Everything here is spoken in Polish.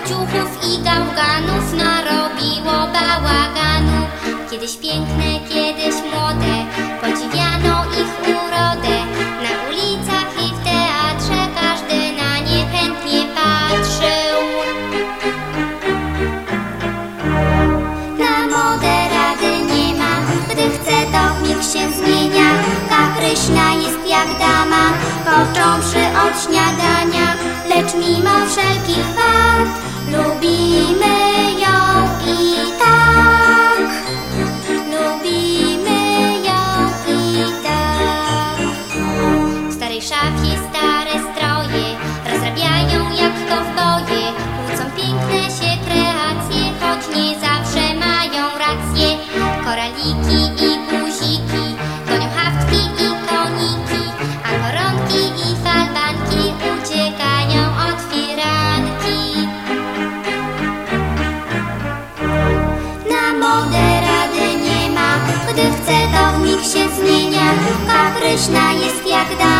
kociuchów i gałganów narobiło bałaganu. Kiedyś piękne, kiedyś młode, podziwiano ich urodę. Na ulicach i w teatrze każdy na nie chętnie patrzył. Na modę rady nie ma, gdy chce to niech się zmienia. Kapryśna jest jak dama, począwszy od śniadania. Lecz mimo wszelkich wad Lubimy ją i tak. Lubimy ją i tak. W starej szafie stare stroje Rozrabiają jak kowboje. Kłócą piękne się kreacje Choć nie zawsze mają rację. Koraliki i gdy chce to w mig się zmienia. Kapryśna jest jak dama,